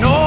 no